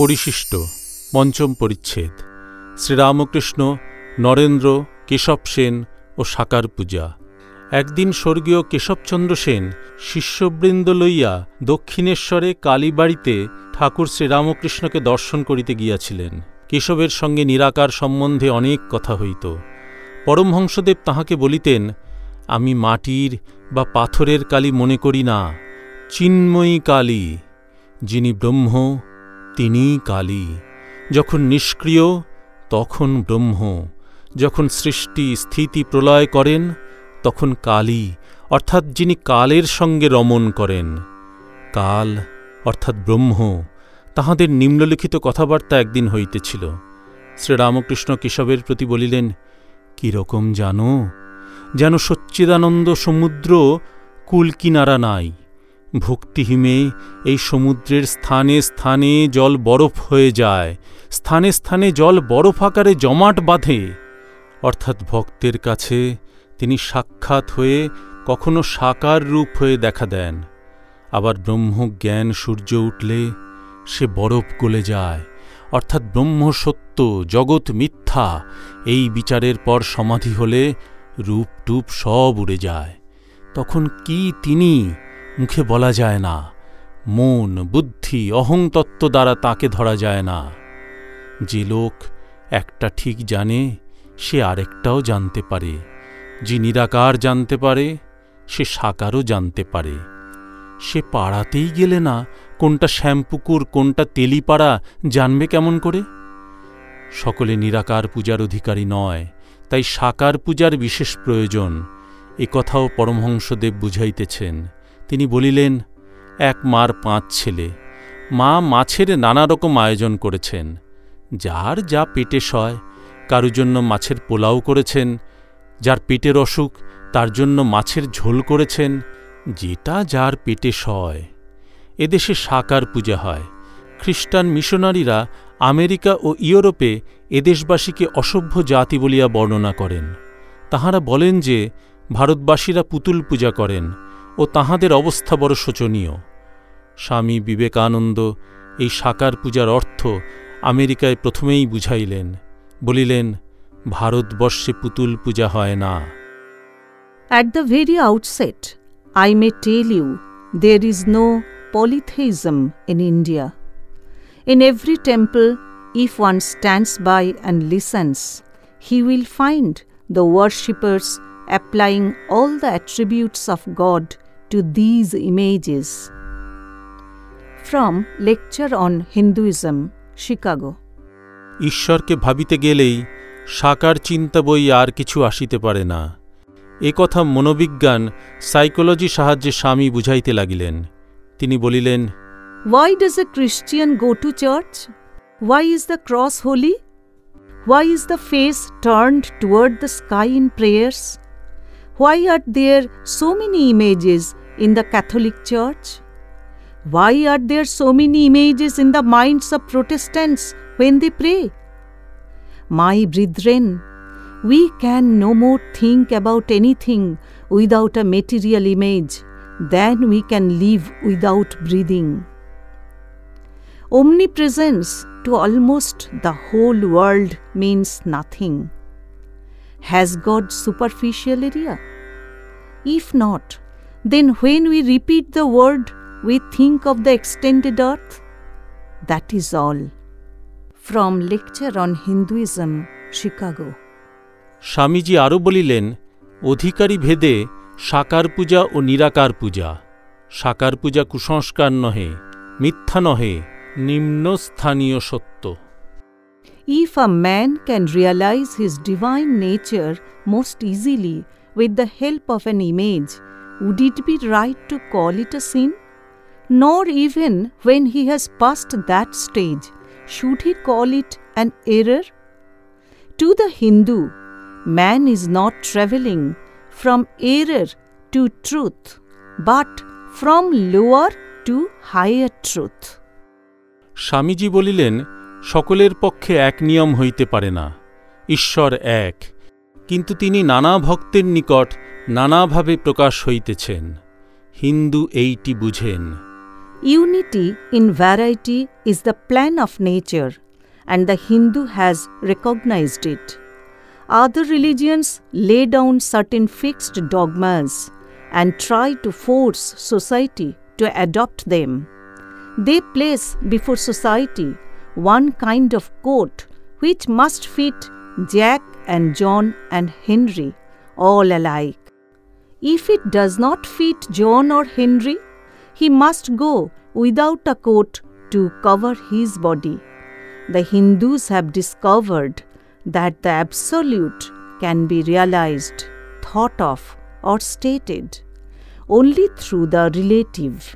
পরিশিষ্ট, পঞ্চম পরিচ্ছেদ। শ্রীরামকৃষ্ণ, নরেন্দ্র, কেশব সেন ও সাকার পূজা। একদিন স্বর্গীয় কেশবচন্দ্র সেন শিষ্যবৃন্দ লইয়া দক্ষিণেশ্বরে কালীবাড়িতে ঠাকুর শ্রীরামকৃষ্ণকে দর্শন করিতে গিয়াছিলেন। কেশবের সঙ্গে নিরাকার সম্বন্ধে অনেক কথা হইত। পরমহংসদেব তাহাকে বলিতেন, আমি মাটির বা পাথরের কালী মনে করি না। চিন্ময়ী কালী, যিনি ব্রহ্ম তিনিই কালী। যখন নিষ্ক্রিয়, তখন ব্রহ্ম। যখন সৃষ্টি স্থিতি প্রলয় করেন, তখন কালী, অর্থাৎ যিনি কালের সঙ্গে রমণ করেন। কাল, অর্থাৎ ব্রহ্ম, তাহাদের নিম্নলিখিত কথাবার্তা একদিন হইতেছিল। শ্রীরামকৃষ্ণ কেশবের প্রতি বলিলেন কীরকম জানো? যেন সচ্চিদানন্দ সমুদ্র কুলকিনারা নাই। ভক্তিহীমে এই সমুদ্রের স্থানে স্থানে জল বরফ হয়ে যায়, স্থানে স্থানে জল বরফ আকারে জমাট বাঁধে। অর্থাৎ ভক্তের কাছে তিনি সাক্ষাৎ হয়ে কখনো সাকার রূপ হয়ে দেখা দেন। আবার ব্রহ্মজ্ঞান সূর্য উঠলে সে বরফ গলে যায়। অর্থাৎ ব্রহ্ম সত্য, জগৎ মিথ্যা, এই বিচারের পর সমাধি হলে রূপ টুপ সব উড়ে যায়। তখন কি তিনি মুখে বলা যায় না। মন, বুদ্ধি অহংতত্ত্ব দ্বারা তাকে ধরা যায় না। যে লোক একটা ঠিক জানে, সে আরেকটাও জানতে পারে। যে নিরাকার জানতে পারে, সে সাকারও জানতে পারে। সে পাড়াতেই গেলে না, কোনটা শ্যামপুকুর, কোনটা তেলিপাড়া জানবে কেমন করে? সকলে নিরাকার পূজার অধিকারী নয়, তাই সাকার পূজার বিশেষ প্রয়োজন। এ কথাও পরমহংসদেব বুঝাইতেছেন। তিনি বলিলেন, এক মার পাঁচ ছেলে। মা মাছের নানা রকম আয়োজন করেছেন। যার যা পেটে সয় কারু জন্য মাছের পোলাও করেছেন। যার পেটের অসুখ, তার জন্য মাছের ঝোল করেছেন। যেটা যার পেটে সয়। এদেশে সাকার পূজা হয়। খ্রিস্টান মিশনারিরা আমেরিকা ও ইউরোপে এদেশবাসীকে অসভ্য জাতি বলিয়া বর্ণনা করেন। তাহারা বলেন যে, ভারতবাসীরা পুতুল পূজা করেন। ও তাহাদের অবস্থা বড় শোচনীয়। স্বামী বিবেকানন্দ এই সাকার পূজার অর্থ আমেরিকায় প্রথমেই বুঝাইলেন, বলিলেন, ভারতবর্ষে পুতুল পূজা হয় না। At the very outset I may tell you there is no polytheism in India in every temple if one stands by and listens he will find the worshippers applying all the attributes of God to these images. From Lecture on Hinduism, Chicago. ঈশ্বরকে ভাবিতে গেলেই সাকার চিন্তা বই আর কিছু আসিতে পারে না এ কথা মনোবিজ্ঞান সাইকোলজি সাহায্যে স্বামী বুঝাইতে লাগিলেন তিনি বলিলেন Why does a Christian go to church? Why is the cross holy? Why is the face turned toward the sky in prayers? Why are there so many images in the Catholic Church? Why are there so many images in the minds of Protestants when they pray? My brethren, we can no more think about anything without a material image than we can live without breathing. Omnipresence to almost the whole world means nothing. Has God superficial area? If not, then when we repeat the word, we think of the extended earth. That is all. From Lecture on Hinduism, Chicago. Swamiji আরও বলিলেন অধিকারী ভেদে সাকার পূজা ও নিরাকার পূজা সাকার পূজা কুসংস্কার নহে মিথ্যা নহে নিম্নস্থানীয় সত্য If a man can realize his divine nature most easily with the help of an image, would it be right to call it a sin? Nor even when he has passed that stage, should he call it an error? To the Hindu, man is not travelling from error to truth, but from lower to higher truth. Swamiji বলিলেন সকলের পক্ষে এক নিয়ম হইতে পারে না, ঈশ্বর এক। কিন্তু তিনি নানা ভক্তের নিকট নানাভাবে প্রকাশ হইতেছেন। হিন্দু এইটি বুঝেন। Unity in variety is the plan of nature and the Hindu has recognised it other religions lay down certain fixed dogmas and try to force society to adopt them they place before society one kind of coat which must fit Jack and John and Henry all alike. If it does not fit John or Henry, he must go without a coat to cover his body. The Hindus have discovered that the absolute can be realized, thought of, or stated only through the relative.